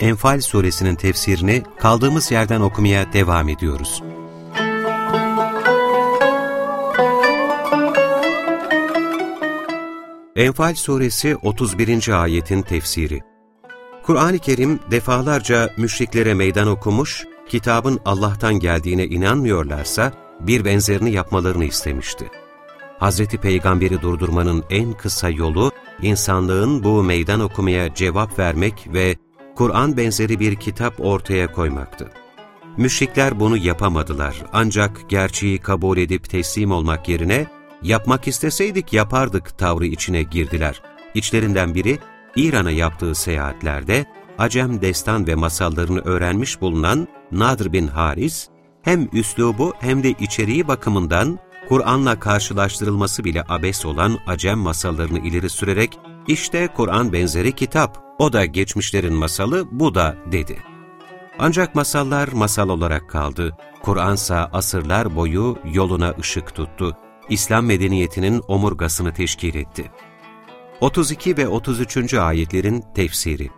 Enfal suresinin tefsirini kaldığımız yerden okumaya devam ediyoruz. Enfal suresi 31. ayetin tefsiri Kur'an-ı Kerim defalarca müşriklere meydan okumuş, kitabın Allah'tan geldiğine inanmıyorlarsa bir benzerini yapmalarını istemişti. Hazreti Peygamber'i durdurmanın en kısa yolu, insanlığın bu meydan okumaya cevap vermek ve Kur'an benzeri bir kitap ortaya koymaktı. Müşrikler bunu yapamadılar ancak gerçeği kabul edip teslim olmak yerine yapmak isteseydik yapardık tavrı içine girdiler. İçlerinden biri İran'a yaptığı seyahatlerde Acem destan ve masallarını öğrenmiş bulunan Nadr bin Haris, hem üslubu hem de içeriği bakımından Kur'an'la karşılaştırılması bile abes olan Acem masallarını ileri sürerek, işte Kur'an benzeri kitap, o da geçmişlerin masalı, bu da dedi. Ancak masallar masal olarak kaldı. Kur'ansa asırlar boyu yoluna ışık tuttu. İslam medeniyetinin omurgasını teşkil etti. 32 ve 33. ayetlerin tefsiri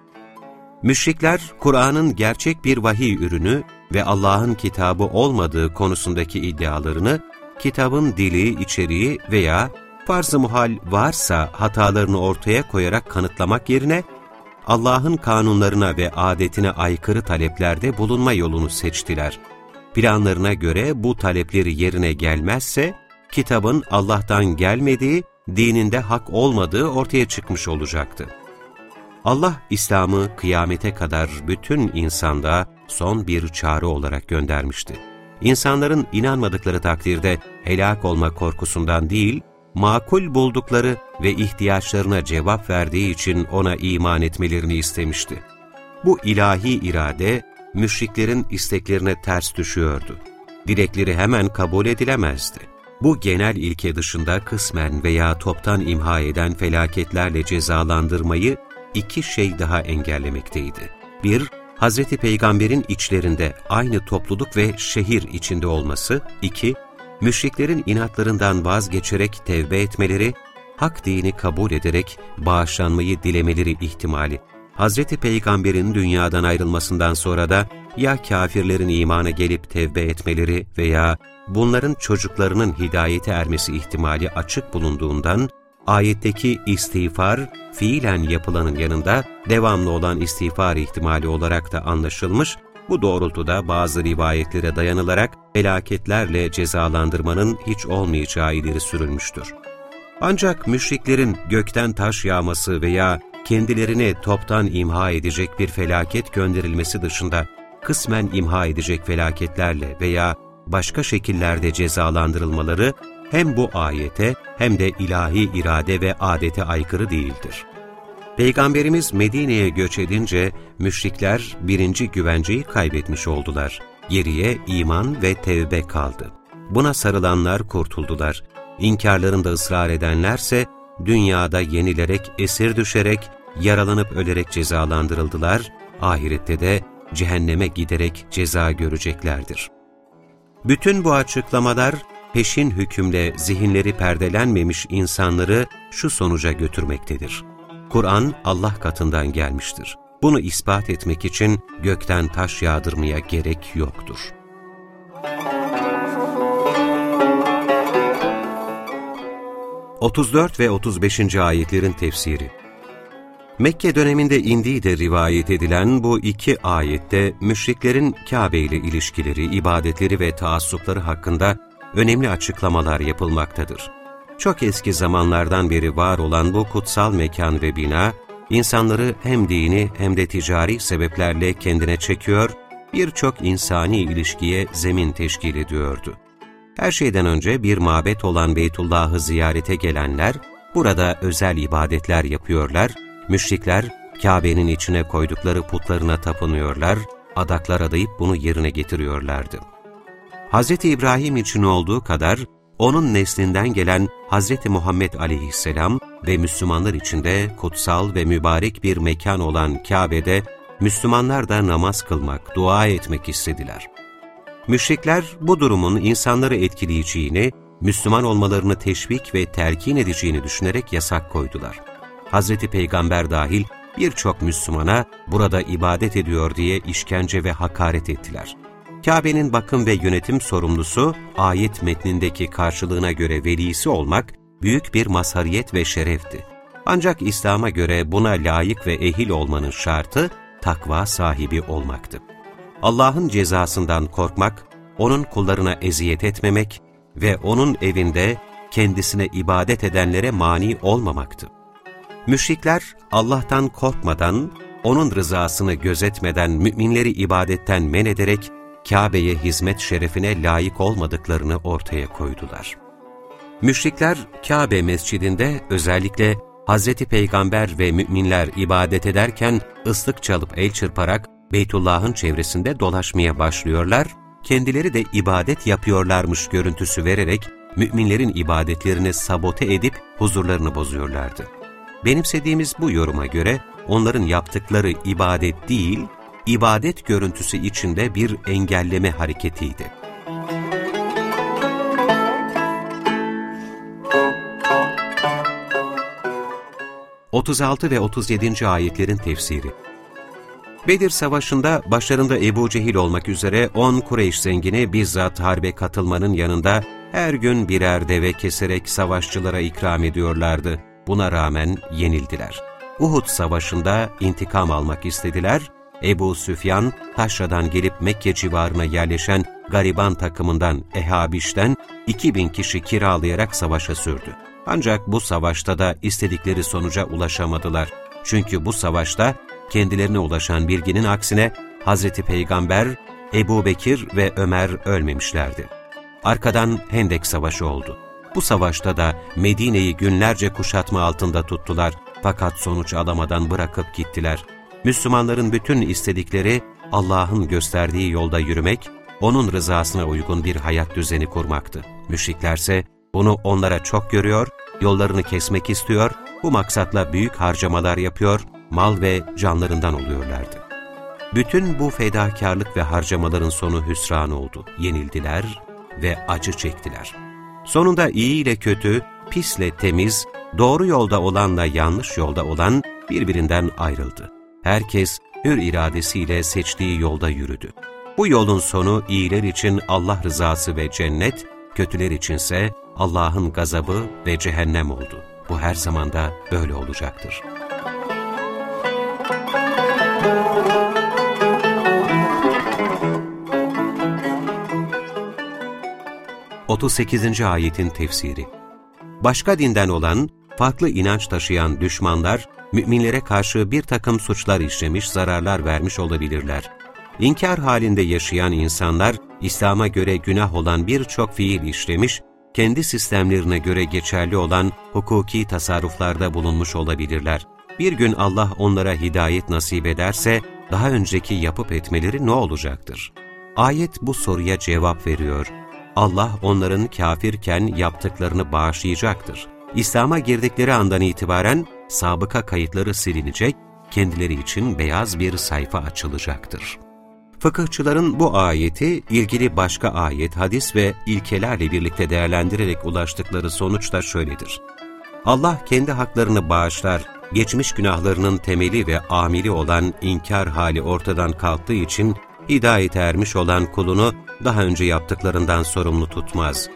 Müşrikler, Kur'an'ın gerçek bir vahiy ürünü ve Allah'ın kitabı olmadığı konusundaki iddialarını kitabın dili, içeriği veya farz-ı muhal varsa hatalarını ortaya koyarak kanıtlamak yerine Allah'ın kanunlarına ve adetine aykırı taleplerde bulunma yolunu seçtiler. Planlarına göre bu talepleri yerine gelmezse, kitabın Allah'tan gelmediği, dininde hak olmadığı ortaya çıkmış olacaktı. Allah, İslam'ı kıyamete kadar bütün insanda son bir çağrı olarak göndermişti insanların inanmadıkları takdirde helak olma korkusundan değil, makul buldukları ve ihtiyaçlarına cevap verdiği için ona iman etmelerini istemişti. Bu ilahi irade, müşriklerin isteklerine ters düşüyordu. Dilekleri hemen kabul edilemezdi. Bu genel ilke dışında kısmen veya toptan imha eden felaketlerle cezalandırmayı iki şey daha engellemekteydi. Bir, Hz. Peygamber'in içlerinde aynı topluluk ve şehir içinde olması, 2. Müşriklerin inatlarından vazgeçerek tevbe etmeleri, hak dini kabul ederek bağışlanmayı dilemeleri ihtimali. Hz. Peygamber'in dünyadan ayrılmasından sonra da ya kafirlerin imana gelip tevbe etmeleri veya bunların çocuklarının hidayete ermesi ihtimali açık bulunduğundan, ayetteki istiğfar, fiilen yapılanın yanında devamlı olan istiğfar ihtimali olarak da anlaşılmış, bu doğrultuda bazı rivayetlere dayanılarak felaketlerle cezalandırmanın hiç olmayacağı ileri sürülmüştür. Ancak müşriklerin gökten taş yağması veya kendilerini toptan imha edecek bir felaket gönderilmesi dışında kısmen imha edecek felaketlerle veya başka şekillerde cezalandırılmaları hem bu ayete hem de ilahi irade ve adete aykırı değildir. Peygamberimiz Medine'ye göç edince müşrikler birinci güvenceyi kaybetmiş oldular. Geriye iman ve tevbe kaldı. Buna sarılanlar kurtuldular. İnkarlarında ısrar edenlerse dünyada yenilerek, esir düşerek, yaralanıp ölerek cezalandırıldılar, ahirette de cehenneme giderek ceza göreceklerdir. Bütün bu açıklamalar peşin hükümle zihinleri perdelenmemiş insanları şu sonuca götürmektedir. Kur'an Allah katından gelmiştir. Bunu ispat etmek için gökten taş yağdırmaya gerek yoktur. Otuz ve 35. ayetlerin tefsiri Mekke döneminde indiği de rivayet edilen bu iki ayette müşriklerin Kabe ile ilişkileri, ibadetleri ve taassupları hakkında önemli açıklamalar yapılmaktadır. Çok eski zamanlardan beri var olan bu kutsal mekan ve bina, insanları hem dini hem de ticari sebeplerle kendine çekiyor, birçok insani ilişkiye zemin teşkil ediyordu. Her şeyden önce bir mabet olan Beytullah'ı ziyarete gelenler, burada özel ibadetler yapıyorlar, müşrikler Kabe'nin içine koydukları putlarına tapınıyorlar, adaklar adayıp bunu yerine getiriyorlardı. Hz. İbrahim için olduğu kadar, onun neslinden gelen Hz. Muhammed aleyhisselam ve Müslümanlar için de kutsal ve mübarek bir mekan olan Kabe'de, Müslümanlar da namaz kılmak, dua etmek istediler. Müşrikler bu durumun insanları etkileyeceğini, Müslüman olmalarını teşvik ve telkin edeceğini düşünerek yasak koydular. Hz. Peygamber dahil birçok Müslümana burada ibadet ediyor diye işkence ve hakaret ettiler. Kabe'nin bakım ve yönetim sorumlusu, ayet metnindeki karşılığına göre velisi olmak, büyük bir mazhariyet ve şerefti. Ancak İslam'a göre buna layık ve ehil olmanın şartı, takva sahibi olmaktı. Allah'ın cezasından korkmak, O'nun kullarına eziyet etmemek ve O'nun evinde kendisine ibadet edenlere mani olmamaktı. Müşrikler Allah'tan korkmadan, O'nun rızasını gözetmeden müminleri ibadetten men ederek, Kabe'ye hizmet şerefine layık olmadıklarını ortaya koydular. Müşrikler Kabe mescidinde özellikle Hz. Peygamber ve müminler ibadet ederken ıslık çalıp el çırparak Beytullah'ın çevresinde dolaşmaya başlıyorlar, kendileri de ibadet yapıyorlarmış görüntüsü vererek müminlerin ibadetlerini sabote edip huzurlarını bozuyorlardı. Benimsediğimiz bu yoruma göre onların yaptıkları ibadet değil, ibadet görüntüsü içinde bir engelleme hareketiydi. ...36 ve 37. ayetlerin tefsiri Bedir Savaşı'nda başlarında Ebu Cehil olmak üzere 10 Kureyş zengini bizzat harbe katılmanın yanında her gün birer deve keserek savaşçılara ikram ediyorlardı. Buna rağmen yenildiler. Uhud Savaşı'nda intikam almak istediler Ebu Süfyan, Taşra'dan gelip Mekke civarına yerleşen gariban takımından Ehabiş'ten 2000 kişi kiralayarak savaşa sürdü. Ancak bu savaşta da istedikleri sonuca ulaşamadılar. Çünkü bu savaşta kendilerine ulaşan bilginin aksine Hazreti Peygamber, Ebu Bekir ve Ömer ölmemişlerdi. Arkadan Hendek Savaşı oldu. Bu savaşta da Medine'yi günlerce kuşatma altında tuttular fakat sonuç alamadan bırakıp gittiler. Müslümanların bütün istedikleri Allah'ın gösterdiği yolda yürümek, O'nun rızasına uygun bir hayat düzeni kurmaktı. Müşriklerse bunu onlara çok görüyor, yollarını kesmek istiyor, bu maksatla büyük harcamalar yapıyor, mal ve canlarından oluyorlardı. Bütün bu fedakarlık ve harcamaların sonu hüsran oldu. Yenildiler ve acı çektiler. Sonunda iyi ile kötü, pisle temiz, doğru yolda olanla yanlış yolda olan birbirinden ayrıldı. Herkes hür iradesiyle seçtiği yolda yürüdü. Bu yolun sonu iyiler için Allah rızası ve cennet, kötüler içinse Allah'ın gazabı ve cehennem oldu. Bu her zaman da böyle olacaktır. Otuz sekizinci ayetin tefsiri Başka dinden olan, farklı inanç taşıyan düşmanlar, müminlere karşı bir takım suçlar işlemiş, zararlar vermiş olabilirler. İnkar halinde yaşayan insanlar, İslam'a göre günah olan birçok fiil işlemiş, kendi sistemlerine göre geçerli olan hukuki tasarruflarda bulunmuş olabilirler. Bir gün Allah onlara hidayet nasip ederse, daha önceki yapıp etmeleri ne olacaktır? Ayet bu soruya cevap veriyor. Allah onların kafirken yaptıklarını bağışlayacaktır. İslam'a girdikleri andan itibaren sabıka kayıtları silinecek, kendileri için beyaz bir sayfa açılacaktır. Fıkıhçıların bu ayeti ilgili başka ayet, hadis ve ilkelerle birlikte değerlendirerek ulaştıkları sonuç da şöyledir. Allah kendi haklarını bağışlar, geçmiş günahlarının temeli ve amili olan inkar hali ortadan kalktığı için hidayete ermiş olan kulunu daha önce yaptıklarından sorumlu tutmaz.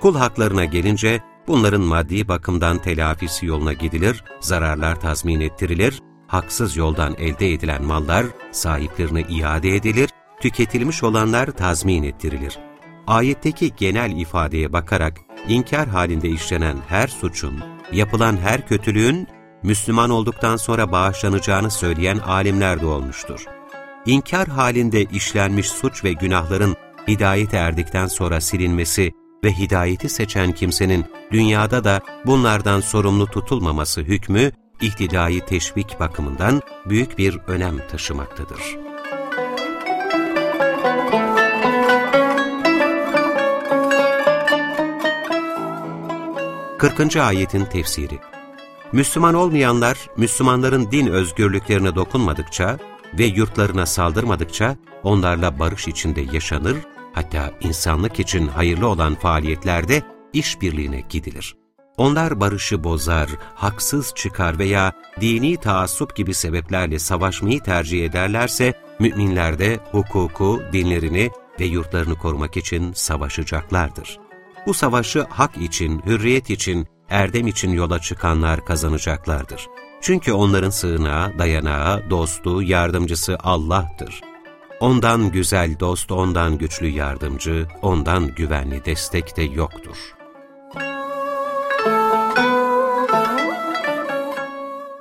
Kul haklarına gelince Bunların maddi bakımdan telafisi yoluna gidilir, zararlar tazmin ettirilir, haksız yoldan elde edilen mallar sahiplerine iade edilir, tüketilmiş olanlar tazmin ettirilir. Ayetteki genel ifadeye bakarak inkar halinde işlenen her suçun, yapılan her kötülüğün Müslüman olduktan sonra bağışlanacağını söyleyen alimler de olmuştur. İnkar halinde işlenmiş suç ve günahların hidayete erdikten sonra silinmesi ve hidayeti seçen kimsenin dünyada da bunlardan sorumlu tutulmaması hükmü ihtidai teşvik bakımından büyük bir önem taşımaktadır. 40. ayetin tefsiri Müslüman olmayanlar, Müslümanların din özgürlüklerine dokunmadıkça ve yurtlarına saldırmadıkça onlarla barış içinde yaşanır, hatta insanlık için hayırlı olan faaliyetlerde işbirliğine gidilir. Onlar barışı bozar, haksız çıkar veya dini taassup gibi sebeplerle savaşmayı tercih ederlerse, müminler de hukuku, dinlerini ve yurtlarını korumak için savaşacaklardır. Bu savaşı hak için, hürriyet için, erdem için yola çıkanlar kazanacaklardır. Çünkü onların sığınağı, dayanağı, dostu, yardımcısı Allah'tır. Ondan güzel dost, ondan güçlü yardımcı, ondan güvenli destek de yoktur.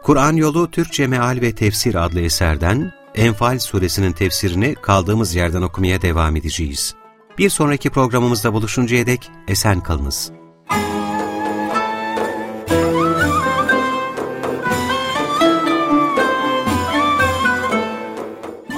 Kur'an Yolu Türkçe Meal ve Tefsir adlı eserden Enfal suresinin tefsirini kaldığımız yerden okumaya devam edeceğiz. Bir sonraki programımızda buluşuncaya dek esen kalınız.